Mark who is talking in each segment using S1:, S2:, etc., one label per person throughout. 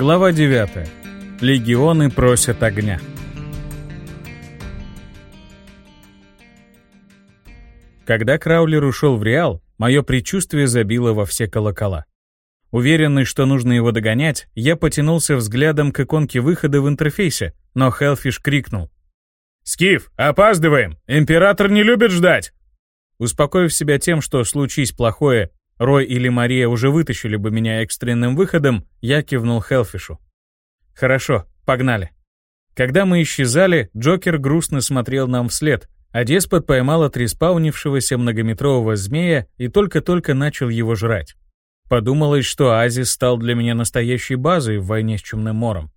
S1: Глава 9. Легионы просят огня. Когда Краулер ушел в Реал, мое предчувствие забило во все колокола. Уверенный, что нужно его догонять, я потянулся взглядом к иконке выхода в интерфейсе, но Хелфиш крикнул. «Скиф, опаздываем! Император не любит ждать!» Успокоив себя тем, что случись плохое, Рой или Мария уже вытащили бы меня экстренным выходом, я кивнул Хелфишу. «Хорошо, погнали». Когда мы исчезали, Джокер грустно смотрел нам вслед, а деспот поймал отреспаунившегося многометрового змея и только-только начал его жрать. Подумалось, что Азис стал для меня настоящей базой в войне с Чумным мором.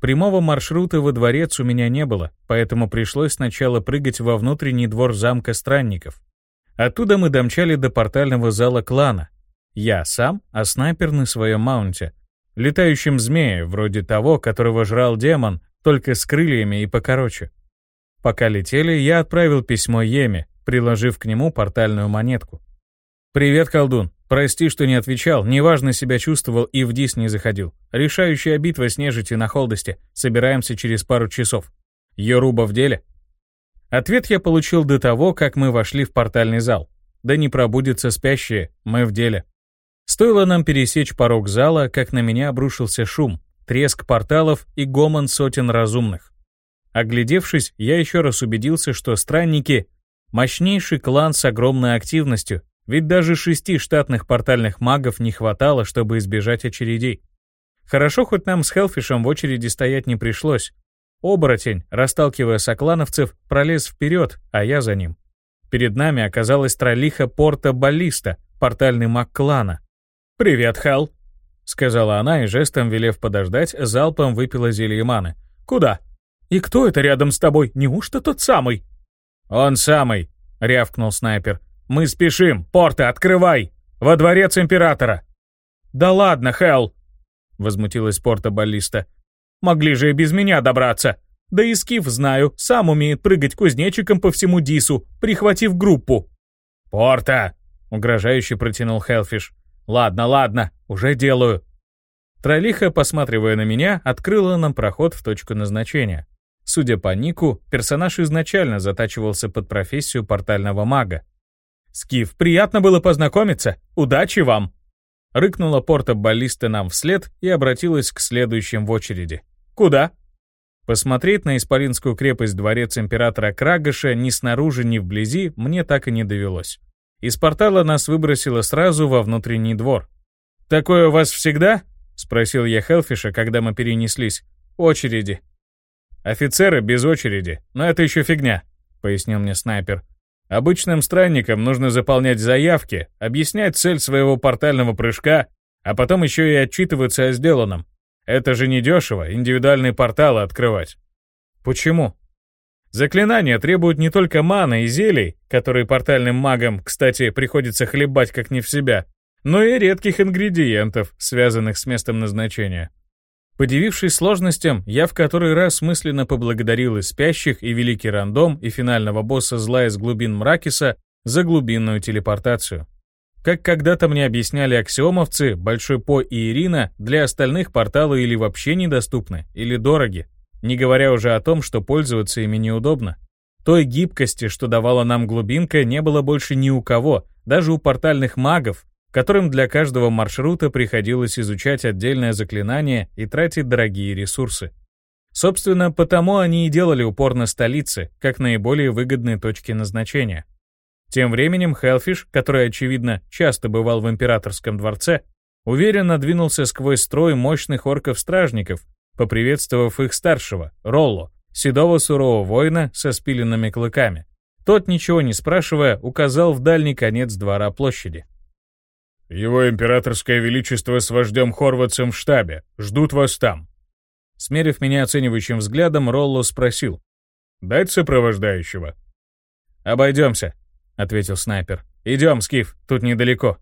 S1: Прямого маршрута во дворец у меня не было, поэтому пришлось сначала прыгать во внутренний двор замка странников. Оттуда мы домчали до портального зала клана. Я сам, а снайпер на своем маунте. Летающем змее, вроде того, которого жрал демон, только с крыльями и покороче. Пока летели, я отправил письмо Еме, приложив к нему портальную монетку. «Привет, колдун. Прости, что не отвечал, неважно себя чувствовал и в Дис не заходил. Решающая битва с нежитью на холдости. Собираемся через пару часов. Йоруба в деле?» Ответ я получил до того, как мы вошли в портальный зал. Да не пробудятся спящие, мы в деле. Стоило нам пересечь порог зала, как на меня обрушился шум, треск порталов и гомон сотен разумных. Оглядевшись, я еще раз убедился, что странники — мощнейший клан с огромной активностью, ведь даже шести штатных портальных магов не хватало, чтобы избежать очередей. Хорошо, хоть нам с Хелфишем в очереди стоять не пришлось. Оборотень, расталкивая соклановцев, пролез вперед, а я за ним. Перед нами оказалась троллиха Порта Баллиста, портальный маг клана. «Привет, Хел», — сказала она и жестом, велев подождать, залпом выпила зелье маны. «Куда?» «И кто это рядом с тобой? Неужто тот самый?» «Он самый», — рявкнул снайпер. «Мы спешим! Порта, открывай! Во дворец императора!» «Да ладно, Хелл!» — возмутилась Порта Баллиста. «Могли же и без меня добраться. Да и Скиф, знаю, сам умеет прыгать кузнечиком по всему Дису, прихватив группу». «Порта!» — угрожающе протянул Хелфиш. «Ладно, ладно, уже делаю». Тролиха, посматривая на меня, открыла нам проход в точку назначения. Судя по нику, персонаж изначально затачивался под профессию портального мага, «Скиф, приятно было познакомиться. Удачи вам!» Рыкнула порта баллиста нам вслед и обратилась к следующим в очереди. «Куда?» Посмотреть на Исполинскую крепость дворец императора Крагоша ни снаружи, ни вблизи мне так и не довелось. Из портала нас выбросило сразу во внутренний двор. «Такое у вас всегда?» — спросил я Хелфиша, когда мы перенеслись. «Очереди». «Офицеры без очереди, но это еще фигня», — пояснил мне снайпер. Обычным странникам нужно заполнять заявки, объяснять цель своего портального прыжка, а потом еще и отчитываться о сделанном. Это же недешево, индивидуальные порталы открывать. Почему? Заклинания требуют не только маны и зелий, которые портальным магам, кстати, приходится хлебать как не в себя, но и редких ингредиентов, связанных с местом назначения. Подивившись сложностям, я в который раз мысленно поблагодарил и спящих, и Великий Рандом, и финального босса зла из глубин Мракиса за глубинную телепортацию. Как когда-то мне объясняли аксиомовцы, Большой По и Ирина, для остальных порталы или вообще недоступны, или дороги, не говоря уже о том, что пользоваться ими неудобно. Той гибкости, что давала нам глубинка, не было больше ни у кого, даже у портальных магов, которым для каждого маршрута приходилось изучать отдельное заклинание и тратить дорогие ресурсы. Собственно, потому они и делали упор на столицы, как наиболее выгодные точки назначения. Тем временем Хелфиш, который, очевидно, часто бывал в императорском дворце, уверенно двинулся сквозь строй мощных орков-стражников, поприветствовав их старшего, Ролло, седого сурового воина со спиленными клыками. Тот, ничего не спрашивая, указал в дальний конец двора площади.
S2: «Его императорское величество с вождем Хорватцем в штабе. Ждут вас там».
S1: Смерив меня оценивающим взглядом, Ролло спросил.
S2: «Дать сопровождающего?»
S1: «Обойдемся», — ответил снайпер. «Идем, Скиф, тут недалеко».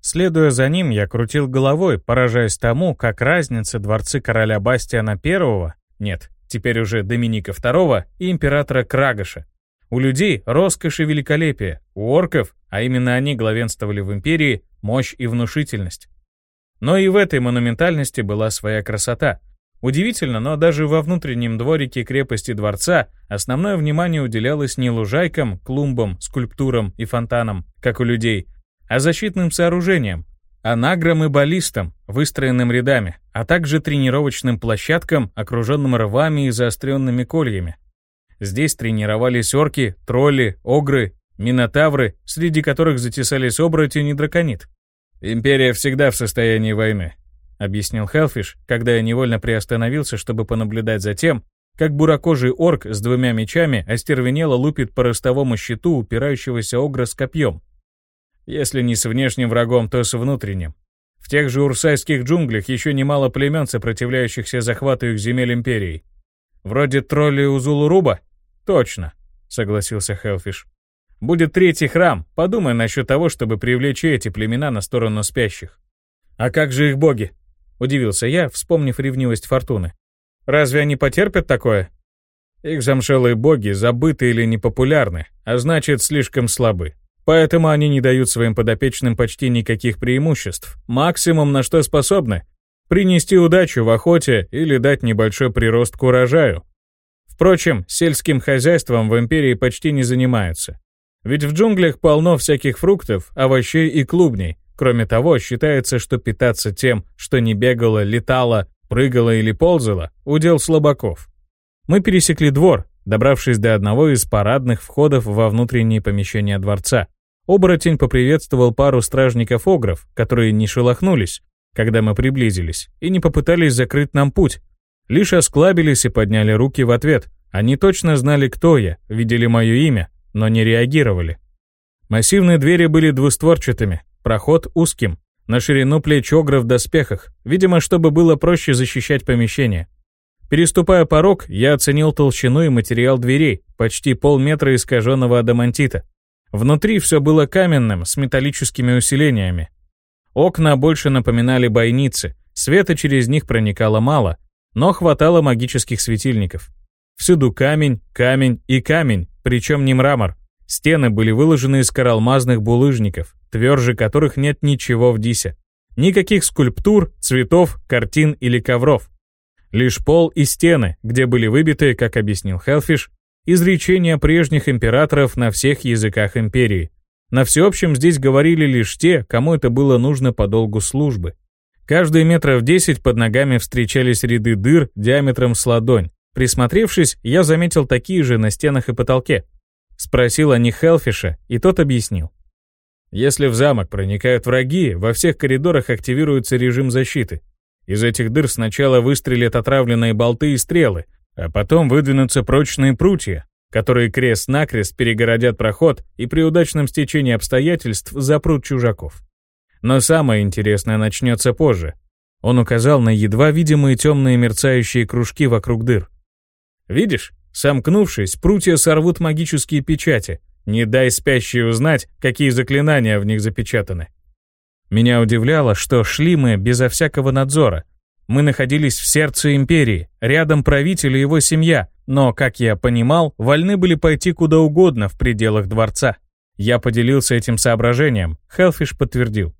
S1: Следуя за ним, я крутил головой, поражаясь тому, как разница дворцы короля Бастиана I, нет, теперь уже Доминика II и императора Крагоша. У людей роскошь и великолепие, у орков, а именно они главенствовали в империи, мощь и внушительность. Но и в этой монументальности была своя красота. Удивительно, но даже во внутреннем дворике крепости дворца основное внимание уделялось не лужайкам, клумбам, скульптурам и фонтанам, как у людей, а защитным сооружениям, анаграм и баллистам, выстроенным рядами, а также тренировочным площадкам, окруженным рвами и заостренными кольями. Здесь тренировались орки, тролли, огры, минотавры, среди которых затесались оборотень и драконит. «Империя всегда в состоянии войны», — объяснил Хелфиш, когда я невольно приостановился, чтобы понаблюдать за тем, как буракожий орк с двумя мечами остервенело лупит по ростовому щиту упирающегося огра с копьем. Если не с внешним врагом, то с внутренним. В тех же урсайских джунглях еще немало племен, сопротивляющихся захвату их земель империи. Вроде троллей у Зулуруба? Точно, согласился Хелфиш. Будет третий храм, подумай насчет того, чтобы привлечь эти племена на сторону спящих. А как же их боги? Удивился я, вспомнив ревнивость Фортуны. Разве они потерпят такое? Их замшелые боги забыты или непопулярны, а значит, слишком слабы. Поэтому они не дают своим подопечным почти никаких преимуществ. Максимум, на что способны — принести удачу в охоте или дать небольшой прирост к урожаю. Впрочем, сельским хозяйством в империи почти не занимаются. Ведь в джунглях полно всяких фруктов, овощей и клубней. Кроме того, считается, что питаться тем, что не бегало, летало, прыгало или ползало, удел слабаков. Мы пересекли двор, добравшись до одного из парадных входов во внутренние помещения дворца. Оборотень поприветствовал пару стражников-огров, которые не шелохнулись, когда мы приблизились, и не попытались закрыть нам путь. Лишь осклабились и подняли руки в ответ. Они точно знали, кто я, видели мое имя, но не реагировали. Массивные двери были двустворчатыми, проход узким, на ширину плеч огра в доспехах, видимо, чтобы было проще защищать помещение. Переступая порог, я оценил толщину и материал дверей, почти полметра искаженного адамантита. Внутри все было каменным, с металлическими усилениями. Окна больше напоминали бойницы, света через них проникало мало, но хватало магических светильников. Всюду камень, камень и камень, причем не мрамор. Стены были выложены из коралмазных булыжников, тверже которых нет ничего в Дисе. Никаких скульптур, цветов, картин или ковров. Лишь пол и стены, где были выбиты, как объяснил Хелфиш, изречения прежних императоров на всех языках империи. На всеобщем здесь говорили лишь те, кому это было нужно по долгу службы. Каждые метров десять под ногами встречались ряды дыр диаметром с ладонь, Присмотревшись, я заметил такие же на стенах и потолке. Спросил о них Хелфиша, и тот объяснил. Если в замок проникают враги, во всех коридорах активируется режим защиты. Из этих дыр сначала выстрелят отравленные болты и стрелы, а потом выдвинутся прочные прутья, которые крест-накрест перегородят проход и при удачном стечении обстоятельств запрут чужаков. Но самое интересное начнется позже. Он указал на едва видимые темные мерцающие кружки вокруг дыр. Видишь, сомкнувшись, прутья сорвут магические печати. Не дай спящей узнать, какие заклинания в них запечатаны. Меня удивляло, что шли мы безо всякого надзора. Мы находились в сердце империи, рядом правитель и его семья, но, как я понимал, вольны были пойти куда угодно в пределах дворца. Я поделился этим соображением, Хелфиш подтвердил.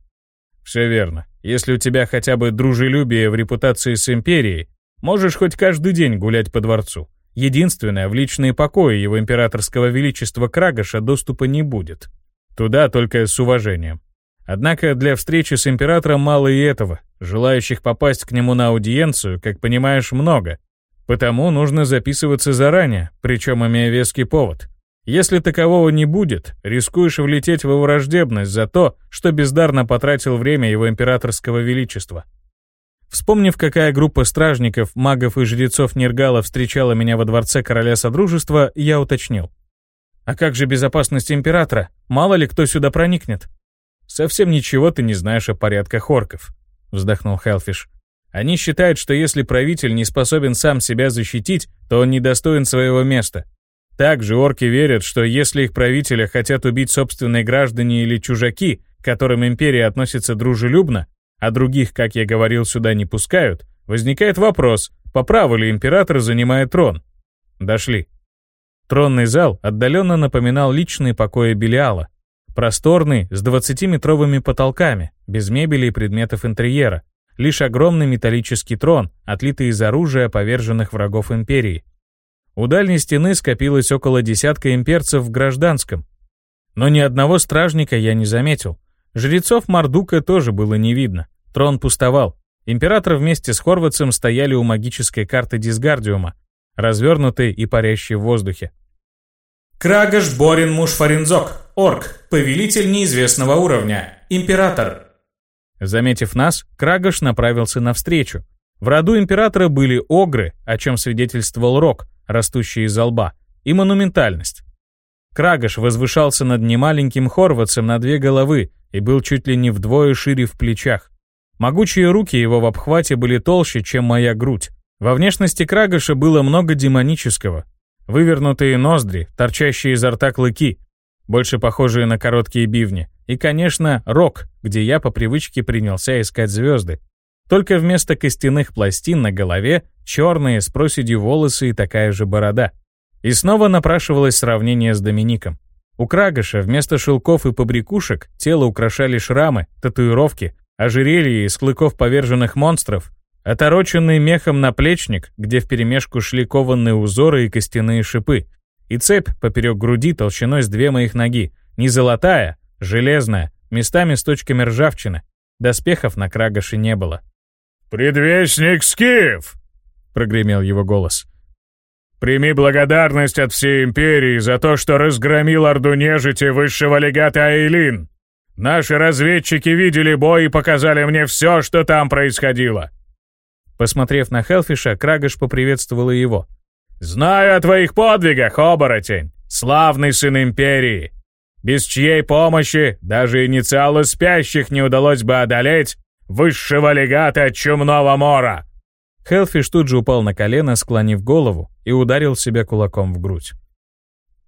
S1: «Все верно. Если у тебя хотя бы дружелюбие в репутации с империей, можешь хоть каждый день гулять по дворцу. Единственное, в личные покои его императорского величества Крагаша доступа не будет. Туда только с уважением. Однако для встречи с императором мало и этого. Желающих попасть к нему на аудиенцию, как понимаешь, много. Потому нужно записываться заранее, причем имея веский повод. Если такового не будет, рискуешь влететь во враждебность за то, что бездарно потратил время его императорского величества. Вспомнив, какая группа стражников, магов и жрецов Нергала встречала меня во дворце короля Содружества, я уточнил. «А как же безопасность императора? Мало ли кто сюда проникнет?» «Совсем ничего ты не знаешь о порядках орков», — вздохнул Хелфиш. «Они считают, что если правитель не способен сам себя защитить, то он недостоин своего места. Также орки верят, что если их правителя хотят убить собственные граждане или чужаки, к которым империя относится дружелюбно, а других, как я говорил, сюда не пускают, возникает вопрос, по праву ли император занимает трон. Дошли. Тронный зал отдаленно напоминал личные покои Белиала. Просторный, с 20-метровыми потолками, без мебели и предметов интерьера, лишь огромный металлический трон, отлитый из оружия поверженных врагов империи. У дальней стены скопилось около десятка имперцев в гражданском. Но ни одного стражника я не заметил. Жрецов Мардука тоже было не видно. Трон пустовал. Император вместе с Хорватцем стояли у магической карты Дисгардиума, развернутой и парящей в воздухе.
S3: Крагаш Борин Мушфаринзок, орк, повелитель неизвестного уровня, император.
S1: Заметив нас, Крагаш направился навстречу. В роду императора были огры, о чем свидетельствовал рог, растущий из лба, и монументальность. Крагаш возвышался над немаленьким хорватцем на две головы и был чуть ли не вдвое шире в плечах. Могучие руки его в обхвате были толще, чем моя грудь. Во внешности Крагаша было много демонического. Вывернутые ноздри, торчащие изо рта клыки, больше похожие на короткие бивни. И, конечно, рог, где я по привычке принялся искать звезды. Только вместо костяных пластин на голове черные с проседью волосы и такая же борода. И снова напрашивалось сравнение с Домиником. У Крагаша вместо шелков и побрякушек тело украшали шрамы, татуировки, ожерелье из клыков поверженных монстров, отороченный мехом наплечник, где вперемешку шли кованные узоры и костяные шипы, и цепь поперек груди толщиной с две моих ноги, не золотая, железная, местами с точками ржавчины. Доспехов на Крагаше не было.
S2: «Предвестник Скиф!» — прогремел его голос. «Прими благодарность от всей Империи за то, что разгромил Орду Нежити высшего легата Айлин. Наши разведчики видели бой и показали мне все, что там происходило».
S1: Посмотрев на Хелфиша, Крагаш поприветствовала его.
S2: «Знаю о твоих подвигах, оборотень, славный сын Империи. Без чьей помощи даже инициалы спящих не удалось бы одолеть высшего легата Чумного Мора».
S1: Хелфиш тут же упал на колено, склонив голову, и ударил себя кулаком в грудь.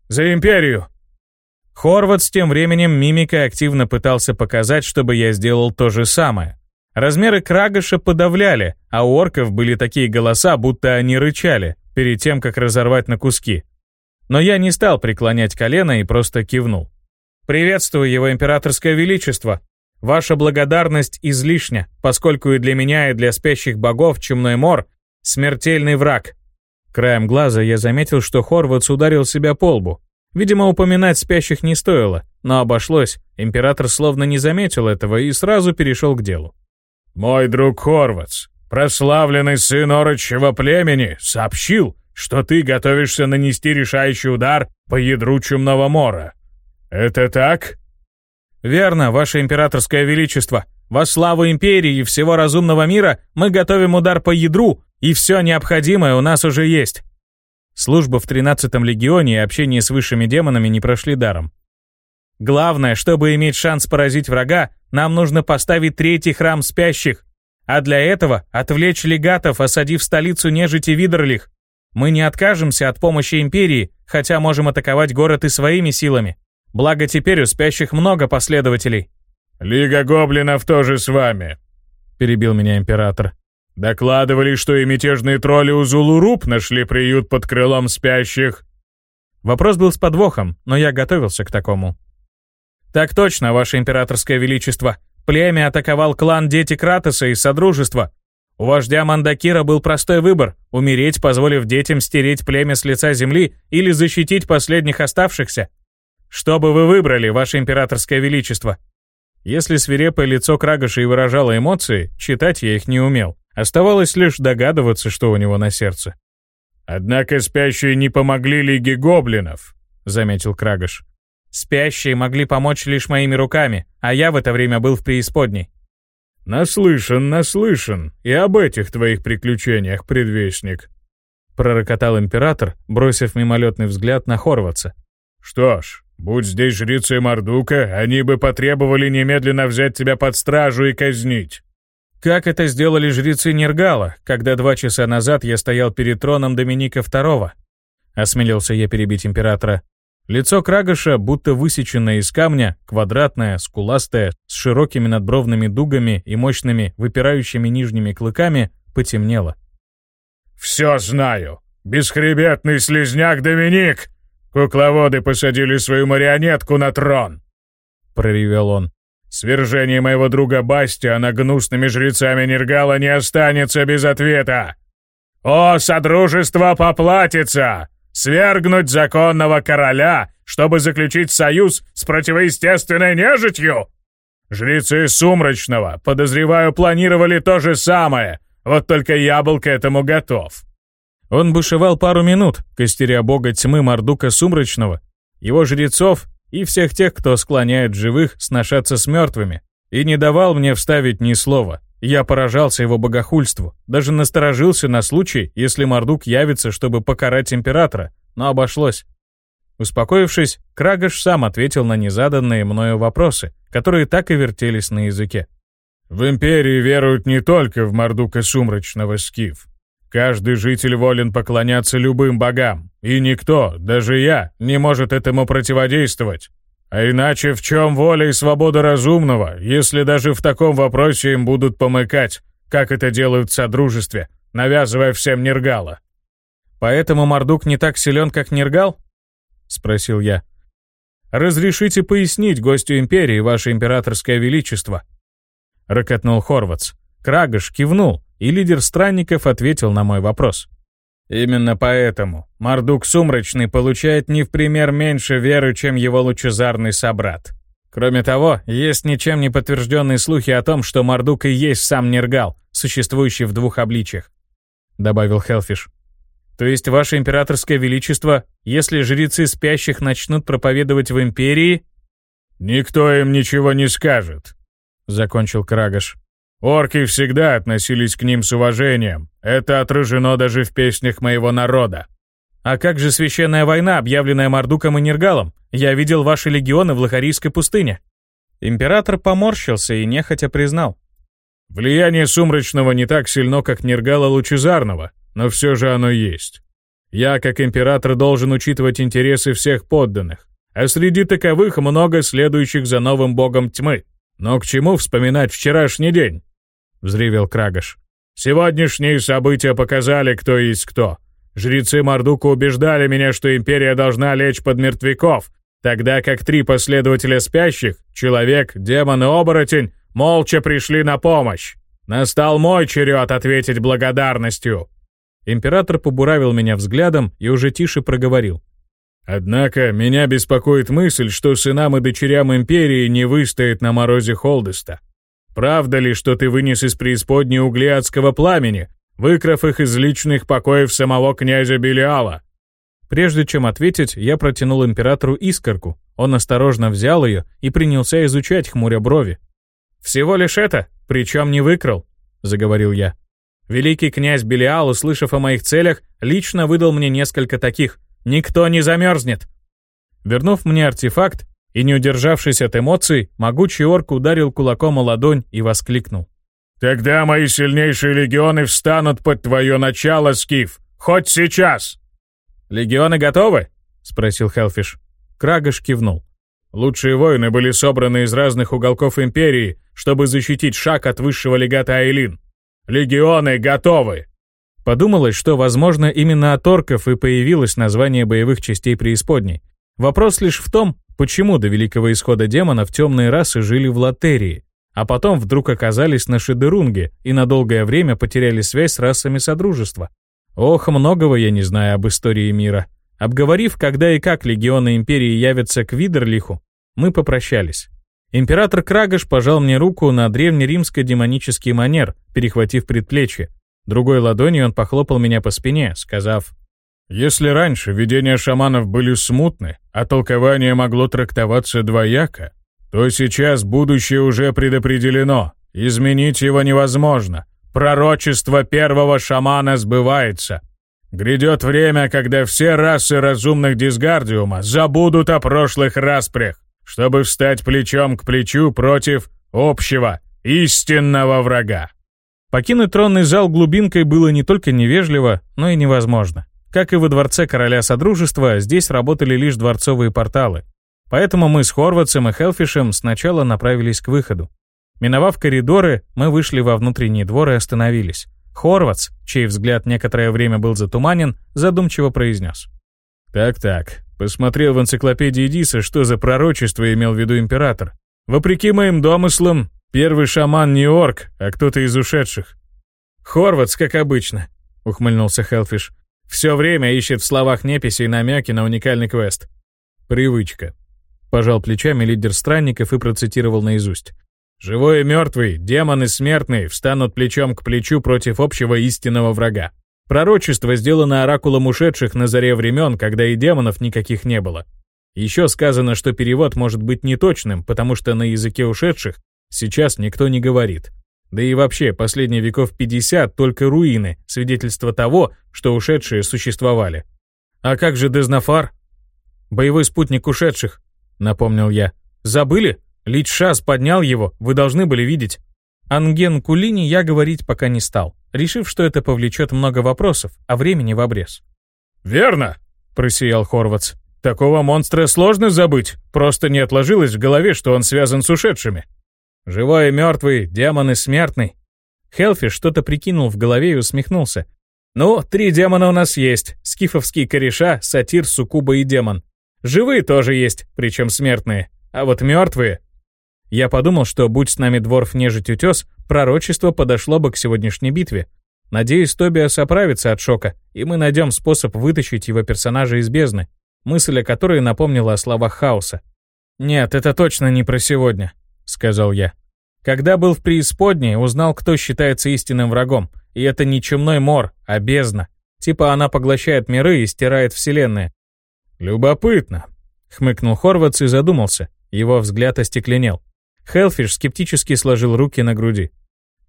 S2: «За Империю!»
S1: Хорват с тем временем мимикой активно пытался показать, чтобы я сделал то же самое. Размеры Крагаша подавляли, а у орков были такие голоса, будто они рычали, перед тем, как разорвать на куски. Но я не стал преклонять колено и просто кивнул. «Приветствую его императорское величество. Ваша благодарность излишня, поскольку и для меня, и для спящих богов Чумной Мор — смертельный враг». Краем глаза я заметил, что Хорватс ударил себя по лбу, Видимо, упоминать спящих не стоило, но обошлось. Император словно не заметил этого и сразу перешел к делу.
S2: «Мой друг Хорватс, прославленный сын орочего племени, сообщил, что ты готовишься нанести решающий удар по ядру Чумного Мора. Это так?»
S1: «Верно, ваше императорское величество. Во славу империи и всего разумного мира мы готовим удар по ядру, и все необходимое у нас уже есть. Служба в 13-м легионе и общение с высшими демонами не прошли даром. Главное, чтобы иметь шанс поразить врага, нам нужно поставить третий храм спящих, а для этого отвлечь легатов, осадив столицу нежити Видерлих. Мы не откажемся от помощи Империи, хотя можем атаковать город и своими силами. Благо теперь у спящих много последователей.
S2: «Лига гоблинов тоже с вами», — перебил меня Император. Докладывали, что и мятежные тролли Зулуруп нашли приют под крылом спящих.
S1: Вопрос был с подвохом, но я готовился к такому. Так точно, ваше императорское величество. Племя атаковал клан Дети Кратоса из Содружества. У вождя Мандакира был простой выбор — умереть, позволив детям стереть племя с лица земли или защитить последних оставшихся. Что бы вы выбрали, ваше императорское величество? Если свирепое лицо Крагаши и выражало эмоции, читать я их не умел. Оставалось лишь догадываться, что у него на сердце.
S2: «Однако спящие не помогли Лиге Гоблинов», — заметил Крагаш.
S1: «Спящие могли помочь лишь моими руками, а я в это время был в преисподней».
S2: «Наслышан, наслышан, и об этих твоих приключениях, предвестник», — пророкотал император, бросив мимолетный взгляд на Хорватца. «Что ж, будь здесь жрицы Мардука, они бы потребовали немедленно взять тебя под стражу и казнить.
S1: Как это сделали жрецы Нергала, когда два часа назад я стоял перед троном Доминика II? Осмелился я перебить императора. Лицо Крагоша, будто высеченное из камня, квадратное, скуластое, с широкими надбровными дугами и мощными, выпирающими нижними клыками, потемнело.
S2: «Все знаю. Бесхребетный слезняк Доминик! Кукловоды посадили свою марионетку на трон!» — проревел он. Свержение моего друга Бастиана гнусными жрецами Нергала не останется без ответа. О, Содружество поплатится! Свергнуть законного короля, чтобы заключить союз с противоестественной нежитью? Жрецы Сумрачного, подозреваю, планировали то же самое, вот только я был к этому готов.
S1: Он бушевал пару минут, костеря бога тьмы Мардука Сумрачного, его жрецов и всех тех, кто склоняет живых сношаться с мертвыми, и не давал мне вставить ни слова. Я поражался его богохульству, даже насторожился на случай, если Мардук явится, чтобы покарать императора, но обошлось. Успокоившись, Крагаш сам ответил на незаданные мною вопросы, которые так и вертелись на языке.
S2: «В Империи веруют не только в Мардука Сумрачного Скиф. Каждый житель волен поклоняться любым богам, и никто, даже я, не может этому противодействовать. А иначе в чем воля и свобода разумного, если даже в таком вопросе им будут помыкать, как это делают в Содружестве, навязывая всем Нергала?
S1: «Поэтому Мордук не так силен, как Нергал?» — спросил я. «Разрешите пояснить гостю Империи, Ваше Императорское Величество?» Рокотнул Хорватс. Крагаш кивнул, и лидер странников ответил на мой вопрос. Именно поэтому Мардук Сумрачный получает не в пример меньше веры, чем его лучезарный собрат. Кроме того, есть ничем не подтвержденные слухи о том, что Мардук и есть сам Нергал, существующий в двух обличьях, добавил Хелфиш. То есть, ваше императорское величество, если жрецы спящих начнут проповедовать в империи...
S2: Никто им ничего не скажет, закончил Крагаш. Орки всегда относились к ним с уважением. Это отражено даже в песнях моего народа.
S1: А как же священная война, объявленная Мардуком и Нергалом? Я видел ваши легионы в Лохарийской пустыне. Император поморщился и нехотя признал.
S2: Влияние Сумрачного не так сильно, как Нергала Лучезарного, но все же оно есть. Я, как император, должен учитывать интересы всех подданных, а среди таковых много следующих за новым богом тьмы. Но к чему вспоминать вчерашний день? взревел Крагаш. «Сегодняшние события показали, кто есть кто. Жрецы Мардука убеждали меня, что Империя должна лечь под мертвяков, тогда как три последователя спящих, человек, демон и оборотень, молча пришли на помощь. Настал мой черед ответить благодарностью».
S1: Император побуравил меня взглядом и уже тише проговорил.
S2: «Однако меня беспокоит мысль, что сынам и дочерям Империи не выстоит на морозе Холдеста. Правда ли, что ты вынес из преисподней угли адского пламени, выкрав их из личных покоев самого князя Белиала?»
S1: Прежде чем ответить, я протянул императору искорку. Он осторожно взял ее и принялся изучать, хмуря брови. «Всего лишь это, причем не выкрал», — заговорил я. Великий князь Белиал, услышав о моих целях, лично выдал мне несколько таких. «Никто не замерзнет!» Вернув мне артефакт, и не удержавшись от эмоций, могучий орк ударил кулаком о ладонь и воскликнул.
S2: «Тогда мои сильнейшие легионы встанут под твое начало, Скиф! Хоть сейчас!»
S1: «Легионы готовы?» — спросил Хелфиш. Крагаш кивнул. Лучшие воины были собраны из разных уголков Империи, чтобы защитить шаг от высшего легата Айлин.
S2: «Легионы готовы!»
S1: Подумалось, что, возможно, именно от орков и появилось название боевых частей преисподней. Вопрос лишь в том, Почему до великого исхода демонов темные расы жили в Латерии, а потом вдруг оказались на Шедерунге и на долгое время потеряли связь с расами Содружества? Ох, многого я не знаю об истории мира. Обговорив, когда и как легионы Империи явятся к Видерлиху, мы попрощались. Император Крагаш пожал мне руку на древнеримско-демонический манер, перехватив предплечье. Другой ладонью он похлопал меня по спине, сказав
S2: если раньше видения шаманов были смутны, а толкование могло трактоваться двояко, то сейчас будущее уже предопределено, изменить его невозможно. Пророчество первого шамана сбывается. Грядет время, когда все расы разумных Дисгардиума забудут о прошлых распрях, чтобы встать плечом к плечу против общего, истинного врага.
S1: Покинуть тронный зал глубинкой было не только невежливо, но и невозможно. Как и во дворце короля Содружества, здесь работали лишь дворцовые порталы. Поэтому мы с Хорватсом и Хелфишем сначала направились к выходу. Миновав коридоры, мы вышли во внутренний двор и остановились. Хорватс, чей взгляд некоторое время был затуманен, задумчиво произнес.
S2: «Так-так, посмотрел в энциклопедии Диса, что за пророчество имел в виду император. Вопреки моим домыслам, первый шаман не орк, а кто-то из ушедших.
S1: Хорватс, как обычно, ухмыльнулся Хелфиш. Все время ищет в словах неписи и намеки на уникальный квест.
S2: Привычка. Пожал плечами лидер странников и процитировал наизусть. «Живой и мертвый, демон и смертный встанут плечом к плечу против общего истинного врага. Пророчество сделано оракулом ушедших на заре времен, когда и демонов никаких не было. Еще сказано, что перевод может быть неточным, потому что на языке ушедших сейчас никто не говорит. Да и вообще, последние веков 50 только руины, свидетельство того, что ушедшие существовали.
S1: А как же Дезнафар? Боевой спутник ушедших, напомнил я. Забыли? Лич Шас поднял его, вы должны были видеть. Анген Кулини я говорить пока не стал, решив, что это повлечет много вопросов, а времени в обрез.
S2: «Верно!» — просиял Хорватс. «Такого монстра сложно забыть, просто не отложилось в голове, что он связан с ушедшими».
S1: «Живой и мертвый, демон и смертный». Хелфи что-то прикинул в голове и усмехнулся. «Ну, три демона у нас есть. Скифовский кореша, сатир, суккуба и демон. Живые тоже есть, причем смертные. А вот мертвые я подумал, что будь с нами дворф нежить утес, пророчество подошло бы к сегодняшней битве. Надеюсь, Тобиас оправится от шока, и мы найдем способ вытащить его персонажа из бездны, мысль о которой напомнила о словах хаоса. «Нет, это точно не про сегодня», — сказал я. Когда был в преисподней, узнал, кто считается истинным врагом, и это не чумной мор, а бездна. Типа она поглощает миры и стирает вселенные.
S2: «Любопытно», — хмыкнул Хорватс и задумался. Его взгляд остекленел.
S1: Хелфиш скептически сложил руки на груди.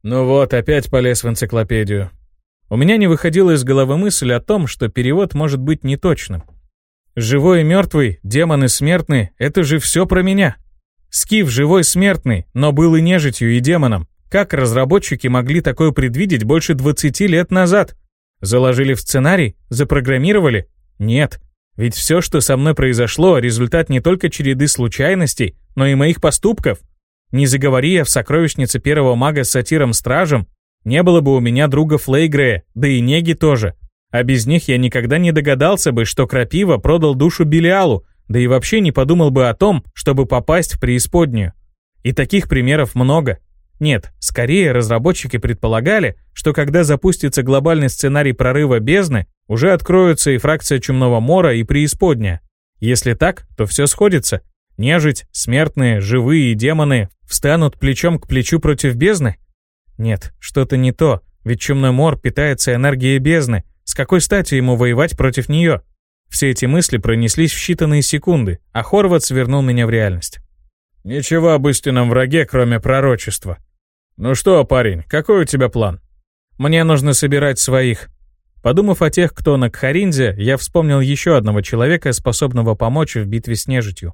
S1: Ну вот, опять полез в энциклопедию. У меня не выходила из головы мысль о том, что перевод может быть неточным. Живой и мертвый, демон и смертный — это же все про меня. Скиф живой смертный, но был и нежитью, и демоном. Как разработчики могли такое предвидеть больше 20 лет назад? Заложили в сценарий? Запрограммировали? Нет. Ведь все, что со мной произошло, результат не только череды случайностей, но и моих поступков — не заговори я в сокровищнице первого мага с сатиром-стражем, не было бы у меня друга Флейгрея, да и Неги тоже. А без них я никогда не догадался бы, что Крапива продал душу Белиалу, да и вообще не подумал бы о том, чтобы попасть в преисподнюю. И таких примеров много. Нет, скорее разработчики предполагали, что когда запустится глобальный сценарий прорыва бездны, уже откроются и фракция Чумного Мора, и преисподняя. Если так, то все сходится. Нежить, смертные, живые и демоны встанут плечом к плечу против бездны? Нет, что-то не то, ведь Чумной Мор питается энергией бездны. С какой стати ему воевать против нее? Все эти мысли пронеслись в считанные секунды, а Хорват свернул меня в реальность.
S2: «Ничего об истинном враге, кроме пророчества. Ну что, парень, какой у тебя план?»
S1: «Мне нужно собирать своих». Подумав о тех, кто на Кхаринзе, я вспомнил еще одного человека, способного помочь в битве с нежитью.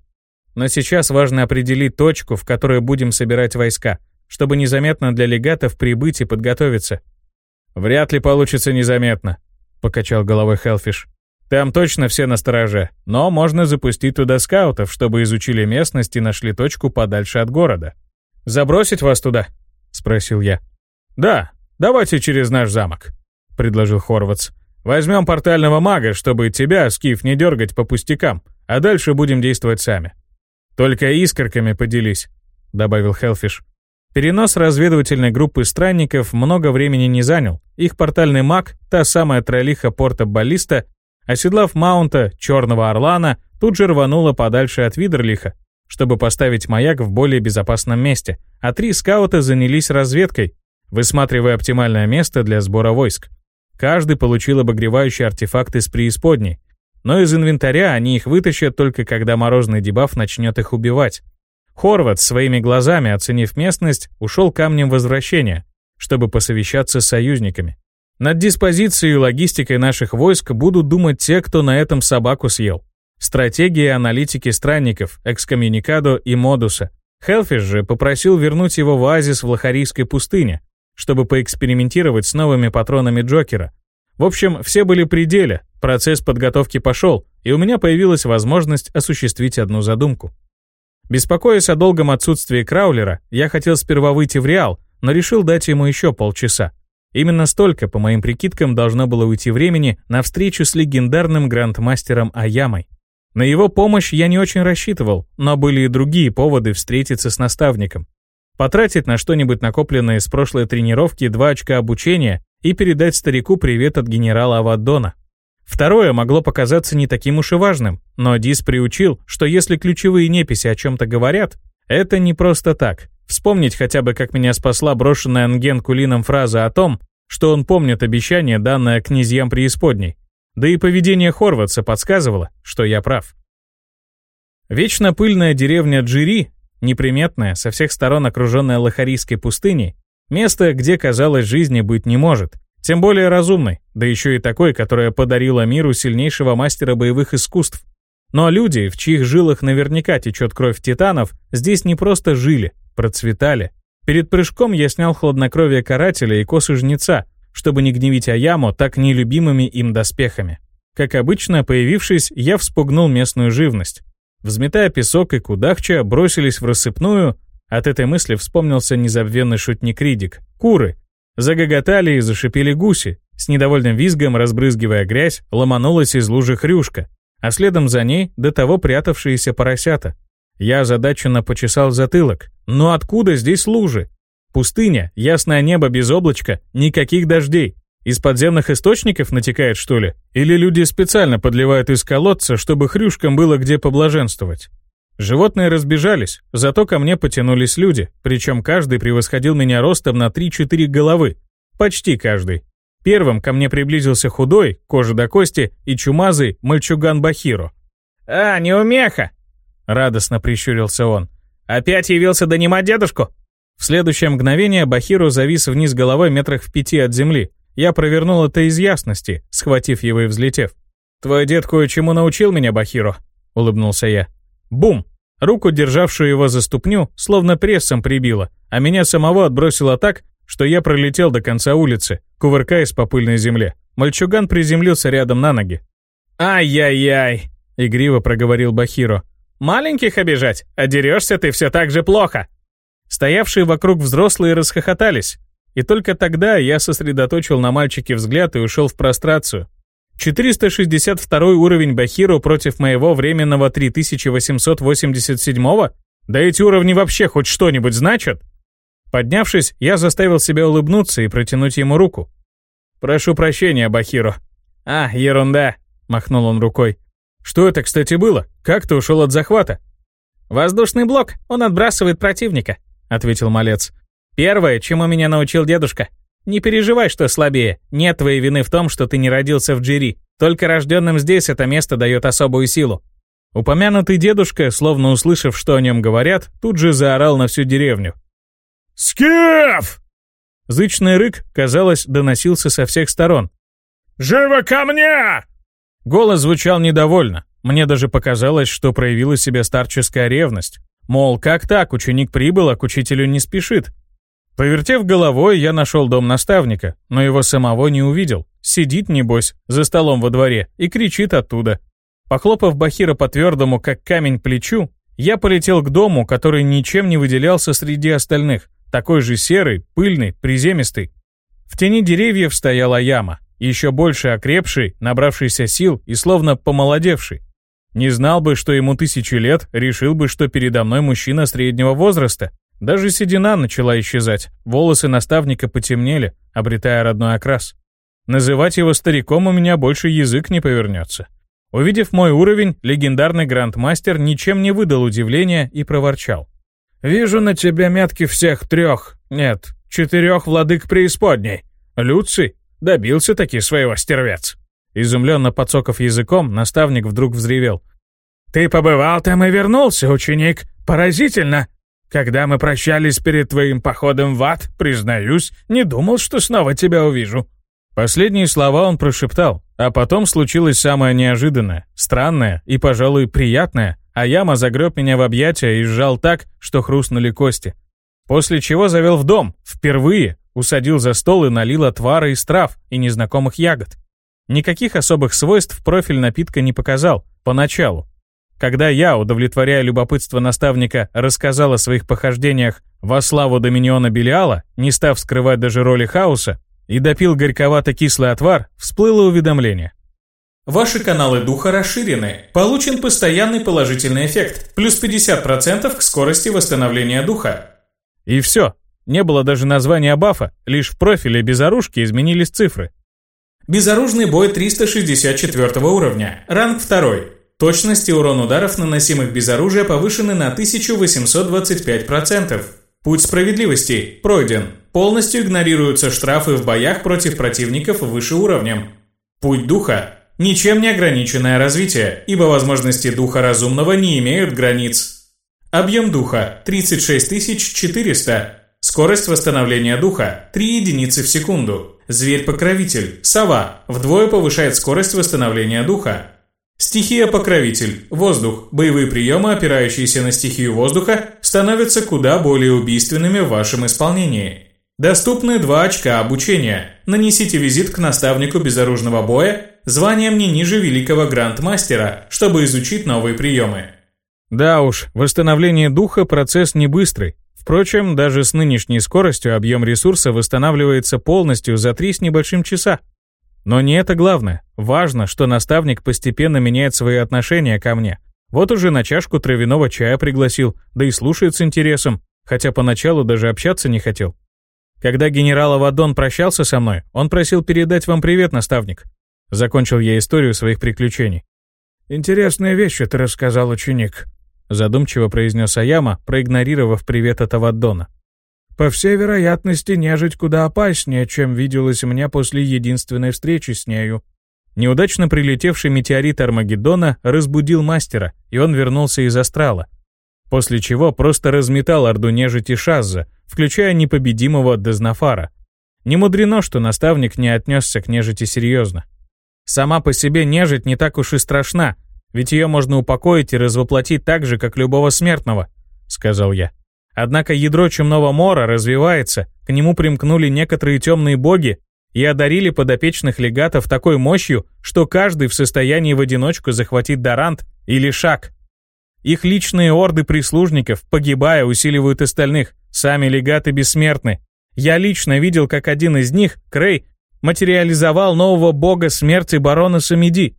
S1: Но сейчас важно определить точку, в которой будем собирать войска, чтобы незаметно для легатов прибыть и подготовиться.
S2: «Вряд ли получится незаметно», — покачал головой Хелфиш. «Там точно все на стороже, но можно запустить туда скаутов, чтобы изучили местность и нашли точку подальше от города».
S1: «Забросить вас туда?» — спросил я.
S2: «Да, давайте через наш замок», — предложил Хорватс. «Возьмем портального мага, чтобы тебя, Скиф, не дергать по пустякам, а дальше будем действовать сами».
S1: «Только искорками поделись», — добавил Хелфиш. Перенос разведывательной группы странников много времени не занял. Их портальный маг, та самая троллиха порта Баллиста, оседлав маунта Черного Орлана, тут же рванула подальше от Видерлиха, чтобы поставить маяк в более безопасном месте, а три скаута занялись разведкой, высматривая оптимальное место для сбора войск. Каждый получил обогревающие артефакты с преисподней, но из инвентаря они их вытащат только когда морозный дебаф начнет их убивать. Хорват, своими глазами оценив местность, ушел камнем возвращения, чтобы посовещаться с союзниками. Над диспозицией и логистикой наших войск будут думать те, кто на этом собаку съел. Стратегии аналитики странников, экскоммуникадо и модуса. Хелфиш же попросил вернуть его в оазис в Лохарийской пустыне, чтобы поэкспериментировать с новыми патронами Джокера. В общем, все были при деле, Процесс подготовки пошел, и у меня появилась возможность осуществить одну задумку. Беспокоясь о долгом отсутствии Краулера, я хотел сперва выйти в Реал, но решил дать ему еще полчаса. Именно столько, по моим прикидкам, должно было уйти времени на встречу с легендарным грандмастером Аямой. На его помощь я не очень рассчитывал, но были и другие поводы встретиться с наставником. Потратить на что-нибудь накопленное с прошлой тренировки два очка обучения и передать старику привет от генерала Аваддона. Второе могло показаться не таким уж и важным, но Дис приучил, что если ключевые неписи о чем-то говорят, это не просто так. Вспомнить хотя бы, как меня спасла брошенная Анген Кулином фраза о том, что он помнит обещание, данное князьям преисподней. Да и поведение Хорватса подсказывало, что я прав. Вечно пыльная деревня Джири, неприметная, со всех сторон окруженная Лохарийской пустыней, место, где, казалось, жизни быть не может, тем более разумной, да еще и такой, которая подарила миру сильнейшего мастера боевых искусств. Но люди, в чьих жилах наверняка течет кровь титанов, здесь не просто жили, процветали. Перед прыжком я снял хладнокровие карателя и косы жнеца, чтобы не гневить Аяму так нелюбимыми им доспехами. Как обычно, появившись, я вспугнул местную живность. Взметая песок и кудахча, бросились в рассыпную. От этой мысли вспомнился незабвенный шутник Ридик. Куры, Загоготали и зашипели гуси. С недовольным визгом, разбрызгивая грязь, ломанулась из лужи хрюшка, а следом за ней до того прятавшиеся поросята. Я озадаченно почесал затылок. Но откуда здесь лужи? Пустыня, ясное небо без облачка, никаких дождей. Из подземных источников натекает, что ли? Или люди специально подливают из колодца, чтобы хрюшкам было где поблаженствовать? Животные разбежались, зато ко мне потянулись люди, причем каждый превосходил меня ростом на 3-4 головы. Почти каждый. Первым ко мне приблизился худой, кожа до кости, и чумазый мальчуган Бахиро.
S4: «А, неумеха!» — радостно прищурился он. «Опять явился донимать дедушку?»
S1: В следующее мгновение Бахиро завис вниз головой метрах в пяти от земли. Я провернул это из ясности, схватив его и взлетев. «Твой дед кое-чему научил меня, Бахиро», — улыбнулся я. Бум! Руку, державшую его за ступню, словно прессом прибило, а меня самого отбросило так, что я пролетел до конца улицы, кувыркаясь по пыльной земле. Мальчуган приземлился рядом на ноги.
S4: «Ай-яй-яй!» — игриво проговорил Бахиро. «Маленьких обижать? А дерешься ты все так же плохо!»
S1: Стоявшие вокруг взрослые расхохотались. И только тогда я сосредоточил на мальчике взгляд и ушел в прострацию, 462 уровень Бахиру против моего временного 3887? Да эти уровни вообще хоть что-нибудь значат? Поднявшись, я заставил себя улыбнуться и протянуть ему руку. «Прошу прощения, Бахиро».
S4: «А, ерунда», — махнул он рукой.
S1: «Что это, кстати, было? Как ты ушел от захвата?»
S4: «Воздушный блок, он отбрасывает противника», — ответил малец. «Первое, чему меня научил дедушка. Не переживай, что слабее. Нет твоей вины в том, что ты не родился в Джири. Только рожденным здесь это место дает особую силу.
S1: Упомянутый дедушка, словно услышав, что о нем говорят, тут же заорал на всю деревню.
S2: «Скиф!»
S1: Зычный рык, казалось, доносился со всех сторон.
S2: «Живо ко мне!»
S1: Голос звучал недовольно. Мне даже показалось, что проявила себя старческая ревность. Мол, как так, ученик прибыл, а к учителю не спешит. Повертев головой, я нашел дом наставника, но его самого не увидел. Сидит, небось, за столом во дворе и кричит оттуда. Похлопав Бахира по твердому, как камень, плечу, я полетел к дому, который ничем не выделялся среди остальных. Такой же серый, пыльный, приземистый. В тени деревьев стояла яма, еще больше окрепший, набравшийся сил и словно помолодевший. Не знал бы, что ему тысячи лет, решил бы, что передо мной мужчина среднего возраста, даже седина начала исчезать, волосы наставника потемнели, обретая родной окрас. Называть его стариком у меня больше язык не повернется. Увидев мой уровень, легендарный грандмастер ничем не выдал удивления и проворчал. «Вижу на тебе метки всех трех, нет, четырех владык преисподней. Люций добился таки своего стервец». Изумленно подсоков языком, наставник вдруг взревел. «Ты побывал там и вернулся, ученик. Поразительно. Когда мы прощались перед твоим походом в ад, признаюсь, не думал, что снова тебя увижу». Последние слова он прошептал, а потом случилось самое неожиданное, странное и, пожалуй, приятное, а Яма загреб меня в объятия и сжал так, что хрустнули кости. После чего завел в дом, впервые, усадил за стол и налил отвара из трав и незнакомых ягод. Никаких особых свойств профиль напитка не показал, поначалу. Когда я, удовлетворяя любопытство наставника, рассказал о своих похождениях во славу Доминиона Белиала, не став скрывать даже роли хаоса, и допил горьковато-кислый отвар, всплыло уведомление.
S3: Ваши каналы духа расширены. Получен постоянный положительный эффект. Плюс 50% к скорости восстановления духа.
S1: И все. Не было даже названия бафа, лишь в профиле безоружки изменились цифры.
S3: Безоружный бой 364 уровня. Ранг 2. Точность и урон ударов, наносимых без оружия, повышены на 1825%. Путь справедливости пройден. Полностью игнорируются штрафы в боях против противников выше уровнем. Путь духа ничем не ограниченное развитие, ибо возможности духа разумного не имеют границ. Объем духа 36400. Скорость восстановления духа 3 единицы в секунду. Зверь-покровитель, сова, вдвое повышает скорость восстановления духа. Стихия-покровитель, воздух, боевые приемы, опирающиеся на стихию воздуха, становятся куда более убийственными в вашем исполнении. Доступны 2 очка обучения. Нанесите визит к наставнику безоружного боя званием не ниже великого грандмастера, чтобы изучить новые приемы.
S1: Да уж, восстановление духа процесс не быстрый. Впрочем, даже с нынешней скоростью объем ресурса восстанавливается полностью за три с небольшим часа. Но не это главное. Важно, что наставник постепенно меняет свои отношения ко мне. Вот уже на чашку травяного чая пригласил, да и слушает с интересом, хотя поначалу даже общаться не хотел. Когда генерал Авадон прощался со мной, он просил передать вам привет, наставник. Закончил я историю своих приключений.
S2: «Интересные вещи ты рассказал, ученик»,
S1: задумчиво произнес Аяма, проигнорировав привет от Аваддона.
S2: По всей вероятности, нежить куда опаснее, чем виделось мне после единственной встречи с нею.
S1: Неудачно прилетевший метеорит Армагеддона разбудил мастера, и он вернулся из астрала. После чего просто разметал орду нежити Шазза, включая непобедимого Дезнафара. Не мудрено, что наставник не отнесся к нежити серьезно. Сама по себе нежить не так уж и страшна, ведь ее можно упокоить и развоплотить так же, как любого смертного», — сказал я. Однако ядро чумного мора развивается, к нему примкнули некоторые темные боги и одарили подопечных легатов такой мощью, что каждый в состоянии в одиночку захватить Дарант или Шаг. Их личные орды прислужников, погибая, усиливают остальных, сами легаты бессмертны. Я лично видел, как один из них, Крей, материализовал нового бога смерти барона Самиди,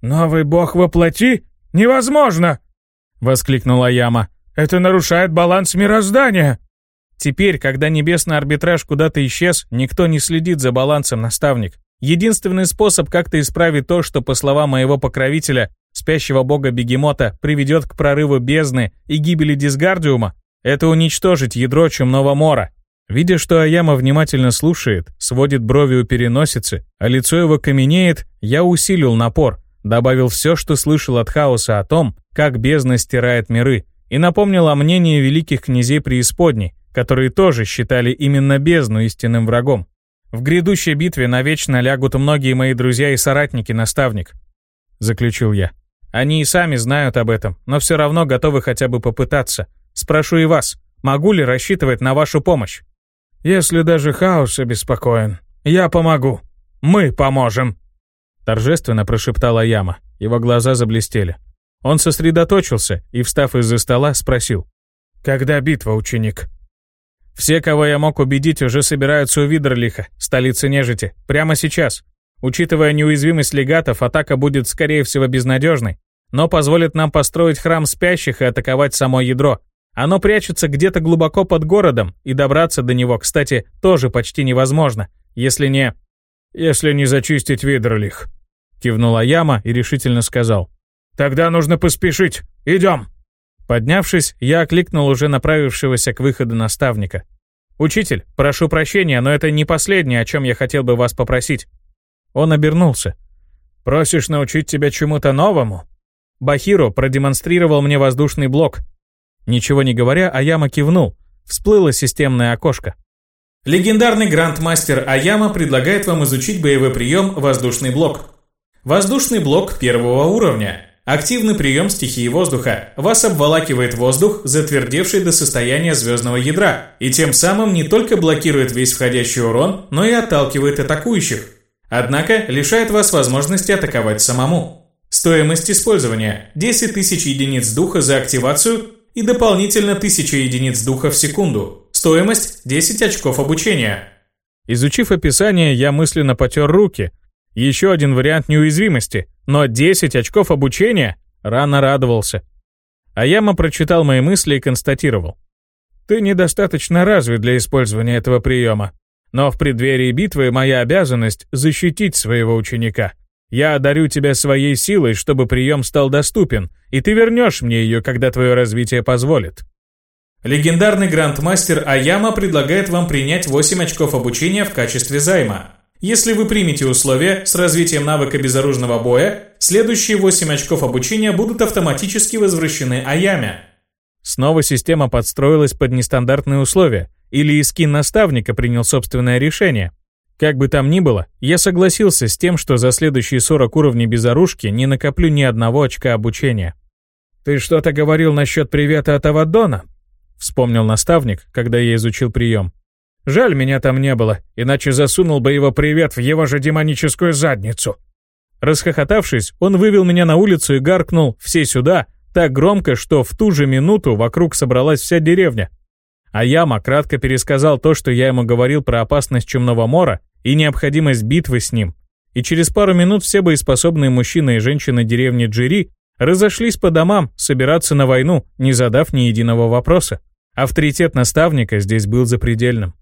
S2: «Новый бог воплоти? Невозможно!» — воскликнула Яма. «Это нарушает баланс мироздания!»
S1: Теперь, когда небесный арбитраж куда-то исчез, никто не следит за балансом, наставник. Единственный способ как-то исправить то, что, по словам моего покровителя, спящего бога Бегемота, приведет к прорыву бездны и гибели Дисгардиума, это уничтожить ядро Чумного Мора. Видя, что Аяма внимательно слушает, сводит брови у переносицы, а лицо его каменеет, я усилил напор, добавил все, что слышал от хаоса о том, как бездна стирает миры, и напомнил о мнении великих князей преисподней, которые тоже считали именно бездну истинным врагом. В грядущей битве навечно лягут многие мои друзья и соратники, наставник, заключил я. Они и сами знают об этом, но все равно готовы хотя бы попытаться. Спрошу и вас, могу ли рассчитывать на вашу помощь?
S2: Если даже хаос обеспокоен, я помогу. Мы поможем.
S1: Торжественно прошептала Яма. Его глаза заблестели. Он сосредоточился и, встав из-за стола, спросил.
S2: «Когда битва, ученик?»
S1: «Все, кого я мог убедить, уже собираются у Видерлиха, столицы нежити, прямо сейчас. Учитывая неуязвимость легатов, атака будет, скорее всего, безнадежной, но позволит нам построить храм спящих и атаковать само ядро. Оно прячется где-то глубоко под городом, и добраться до него, кстати, тоже почти невозможно, если не...
S2: Если не зачистить Видерлих»,
S1: Кивнула Яма и решительно сказал.
S2: «Тогда нужно поспешить. Идем!»
S1: Поднявшись, я окликнул уже направившегося к выходу наставника. «Учитель, прошу прощения, но это не последнее, о чем я хотел бы вас попросить». Он обернулся.
S2: «Просишь научить тебя чему-то новому?»
S1: Бахиро продемонстрировал мне воздушный блок. Ничего не говоря, Аяма кивнул. Всплыло системное окошко.
S3: Легендарный грандмастер Аяма предлагает вам изучить боевой прием «Воздушный блок». Воздушный блок первого уровня. Активный прием стихии воздуха. Вас обволакивает воздух, затвердевший до состояния звездного ядра, и тем самым не только блокирует весь входящий урон, но и отталкивает атакующих. Однако лишает вас возможности атаковать самому. Стоимость использования – 10 тысяч единиц духа за активацию и дополнительно 1000 единиц духа в секунду. Стоимость – 10 очков обучения.
S1: Изучив описание, я мысленно потер руки, Еще один вариант неуязвимости, но 10 очков обучения рано радовался. Аяма прочитал мои мысли и констатировал. Ты недостаточно развит для использования этого приема. Но в преддверии битвы моя обязанность защитить своего ученика. Я одарю тебя своей силой, чтобы прием стал доступен, и ты вернешь мне ее, когда твое развитие позволит.
S3: Легендарный грандмастер Аяма предлагает вам принять 8 очков обучения в качестве займа. Если вы примете условия с развитием навыка безоружного боя, следующие 8 очков обучения будут автоматически возвращены Аяме.
S1: Снова система подстроилась под нестандартные условия, или Искин наставника принял собственное решение. Как бы там ни было, я согласился с тем, что за следующие 40 уровней безоружки не накоплю ни одного очка обучения. «Ты что-то говорил насчет привета от Авадона?» Вспомнил наставник, когда я изучил прием. «Жаль, меня там не было, иначе засунул бы его привет в его же демоническую задницу». Расхохотавшись, он вывел меня на улицу и гаркнул «все сюда», так громко, что в ту же минуту вокруг собралась вся деревня. А Яма кратко пересказал то, что я ему говорил про опасность Чумного Мора и необходимость битвы с ним. И через пару минут все боеспособные мужчины и женщины деревни Джири разошлись по домам собираться на войну, не задав ни единого вопроса. Авторитет наставника здесь был запредельным.